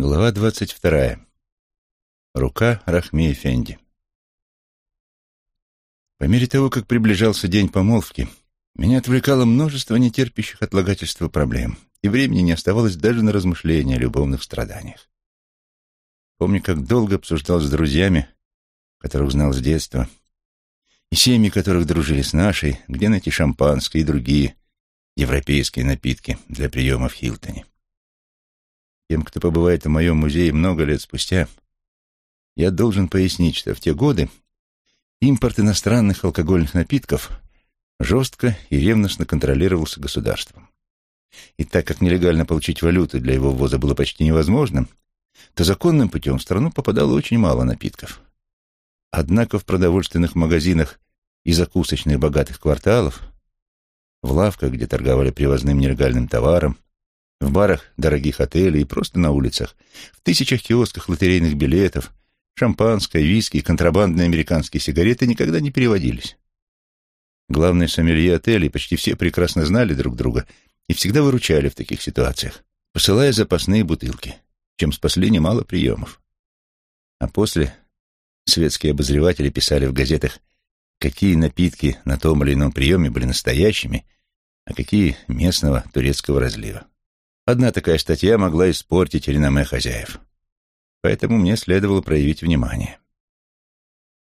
Глава двадцать вторая. Рука Рахми Эфенди. По мере того, как приближался день помолвки, меня отвлекало множество нетерпящих отлагательства проблем, и времени не оставалось даже на размышления о любовных страданиях. Помню, как долго обсуждал с друзьями, которых знал с детства, и семьи которых дружили с нашей, где найти шампанское и другие европейские напитки для приема в Хилтоне. Тем, кто побывает в моем музее много лет спустя, я должен пояснить, что в те годы импорт иностранных алкогольных напитков жестко и ревностно контролировался государством. И так как нелегально получить валюту для его ввоза было почти невозможным, то законным путем в страну попадало очень мало напитков. Однако в продовольственных магазинах и закусочных богатых кварталов, в лавках, где торговали привозным нелегальным товаром, в барах дорогих отелей и просто на улицах, в тысячах киосках лотерейных билетов, шампанское, виски и контрабандные американские сигареты никогда не переводились. Главные сомелье отелей почти все прекрасно знали друг друга и всегда выручали в таких ситуациях, посылая запасные бутылки, чем спасли немало приемов. А после светские обозреватели писали в газетах, какие напитки на том или ином приеме были настоящими, а какие местного турецкого разлива. Одна такая статья могла испортить реноме хозяев. Поэтому мне следовало проявить внимание.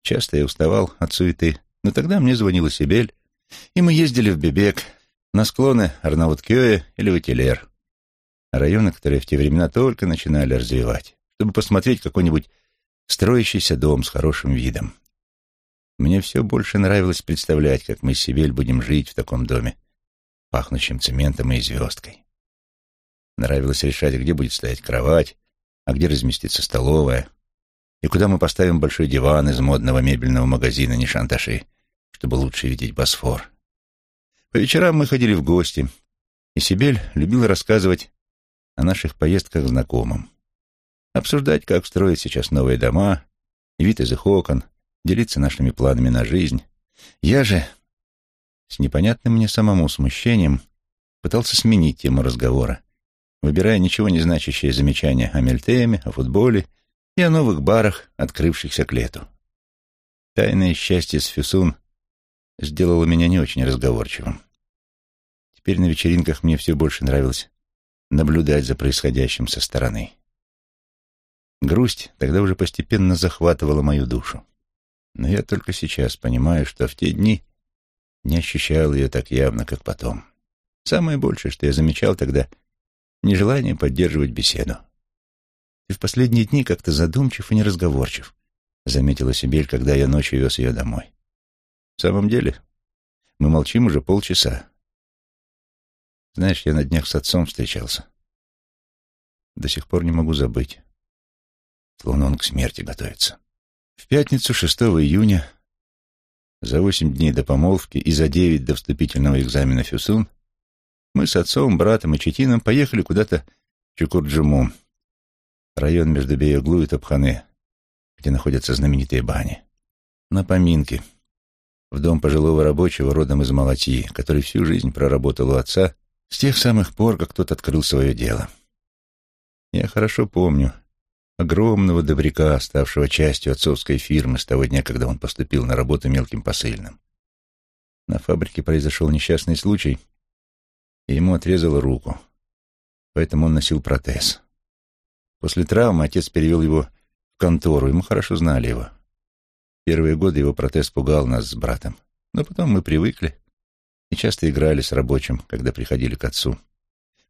Часто я уставал от суеты, но тогда мне звонила Сибель, и мы ездили в Бебек, на склоны Арнауткёя или Ватилер, районы, которые в те времена только начинали развивать, чтобы посмотреть какой-нибудь строящийся дом с хорошим видом. Мне все больше нравилось представлять, как мы с Сибель будем жить в таком доме, пахнущем цементом и звездкой. Нравилось решать, где будет стоять кровать, а где разместится столовая, и куда мы поставим большой диван из модного мебельного магазина Нишанташи, чтобы лучше видеть Босфор. По вечерам мы ходили в гости, и Сибель любила рассказывать о наших поездках знакомым. Обсуждать, как строить сейчас новые дома, вид из их окон, делиться нашими планами на жизнь. Я же, с непонятным мне самому смущением, пытался сменить тему разговора выбирая ничего не значащие замечания о Мельтеме, о футболе и о новых барах, открывшихся к лету. Тайное счастье с Фюсун сделало меня не очень разговорчивым. Теперь на вечеринках мне все больше нравилось наблюдать за происходящим со стороны. Грусть тогда уже постепенно захватывала мою душу. Но я только сейчас понимаю, что в те дни не ощущал ее так явно, как потом. Самое большее, что я замечал тогда — нежелание поддерживать беседу. «Ты в последние дни как-то задумчив и неразговорчив», — заметила Сибель, когда я ночью вез ее домой. «В самом деле, мы молчим уже полчаса. Знаешь, я на днях с отцом встречался. До сих пор не могу забыть. Словно он к смерти готовится. В пятницу, 6 июня, за восемь дней до помолвки и за девять до вступительного экзамена ФЮСУН, мы с отцом, братом и Четином поехали куда-то в Чукурджуму, район между Беяглу и Топхане, где находятся знаменитые бани. На поминки. В дом пожилого рабочего родом из Малатьи, который всю жизнь проработал у отца с тех самых пор, как тот открыл свое дело. Я хорошо помню огромного добряка, ставшего частью отцовской фирмы с того дня, когда он поступил на работу мелким посыльным. На фабрике произошел несчастный случай — и ему отрезало руку, поэтому он носил протез. После травмы отец перевел его в контору, и мы хорошо знали его. Первые годы его протез пугал нас с братом, но потом мы привыкли и часто играли с рабочим, когда приходили к отцу,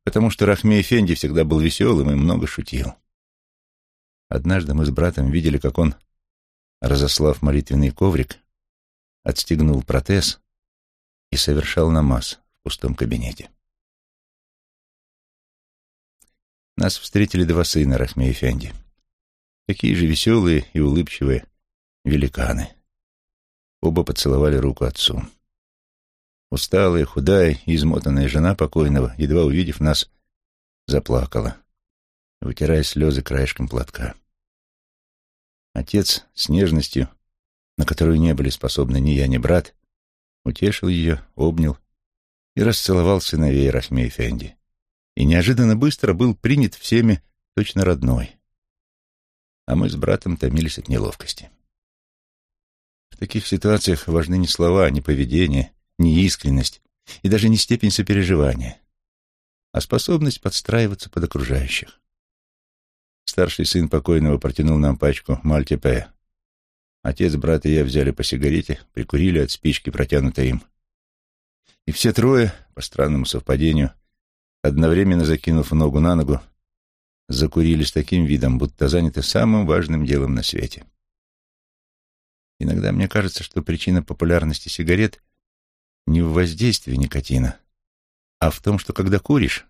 потому что Рахмей Фенди всегда был веселым и много шутил. Однажды мы с братом видели, как он, разослав молитвенный коврик, отстегнул протез и совершал намаз в пустом кабинете. Нас встретили два сына Рахме Эфенди. Такие же веселые и улыбчивые великаны. Оба поцеловали руку отцу. Усталая, худая и измотанная жена покойного, едва увидев нас, заплакала, вытирая слезы краешком платка. Отец с нежностью, на которую не были способны ни я, ни брат, утешил ее, обнял и расцеловал сыновей Рахме Эфенди и неожиданно быстро был принят всеми точно родной. А мы с братом томились от неловкости. В таких ситуациях важны не слова, не поведение, не искренность и даже не степень сопереживания, а способность подстраиваться под окружающих. Старший сын покойного протянул нам пачку Мальтипе. Отец, брат и я взяли по сигарете, прикурили от спички, протянутой им. И все трое, по странному совпадению, одновременно закинув ногу на ногу, закурили с таким видом, будто заняты самым важным делом на свете. Иногда мне кажется, что причина популярности сигарет не в воздействии никотина, а в том, что когда куришь,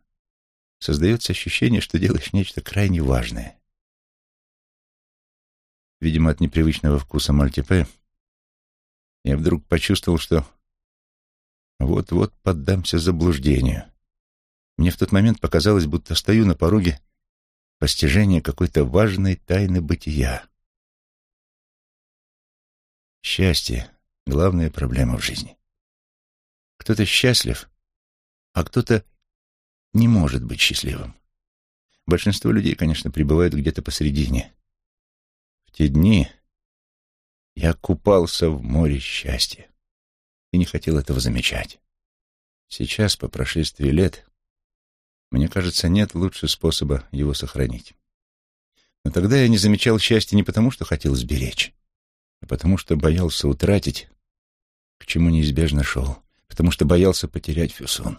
создается ощущение, что делаешь нечто крайне важное. Видимо, от непривычного вкуса мальтипе я вдруг почувствовал, что вот-вот поддамся заблуждению. Мне в тот момент показалось, будто стою на пороге постижения какой-то важной тайны бытия. Счастье — главная проблема в жизни. Кто-то счастлив, а кто-то не может быть счастливым. Большинство людей, конечно, пребывают где-то посередине. В те дни я купался в море счастья и не хотел этого замечать. Сейчас, по прошествии лет, мне кажется, нет лучше способа его сохранить. Но тогда я не замечал счастья не потому, что хотел сберечь, а потому что боялся утратить, к чему неизбежно шел, потому что боялся потерять Фюсон.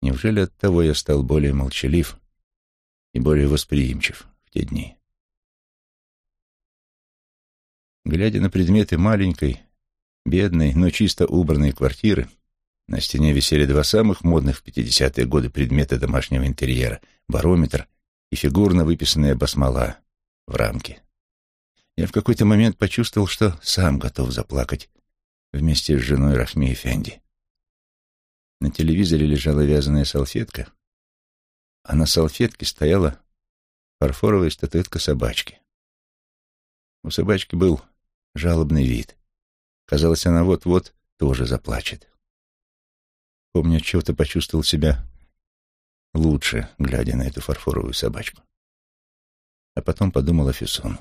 Неужели от того я стал более молчалив и более восприимчив в те дни? Глядя на предметы маленькой, бедной, но чисто убранной квартиры, на стене висели два самых модных в 50-е годы предмета домашнего интерьера — барометр и фигурно выписанная басмала в рамке. Я в какой-то момент почувствовал, что сам готов заплакать вместе с женой Рахми Фенди. На телевизоре лежала вязаная салфетка, а на салфетке стояла фарфоровая статуэтка собачки. У собачки был жалобный вид. Казалось, она вот-вот тоже заплачет. Помню, чего-то почувствовал себя лучше, глядя на эту фарфоровую собачку. А потом подумал о Фюсону.